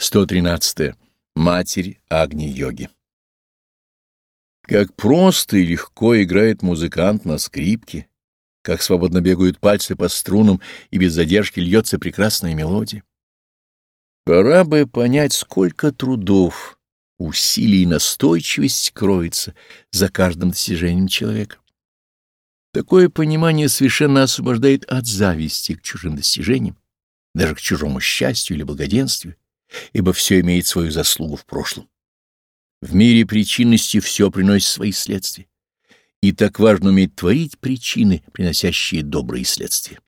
113. Матерь Агни-йоги Как просто и легко играет музыкант на скрипке, как свободно бегают пальцы по струнам и без задержки льется прекрасная мелодия. Пора бы понять, сколько трудов, усилий и настойчивость кроется за каждым достижением человека. Такое понимание совершенно освобождает от зависти к чужим достижениям, даже к чужому счастью или благоденствию ибо все имеет свою заслугу в прошлом. В мире причинности все приносит свои следствия, и так важно уметь творить причины, приносящие добрые следствия.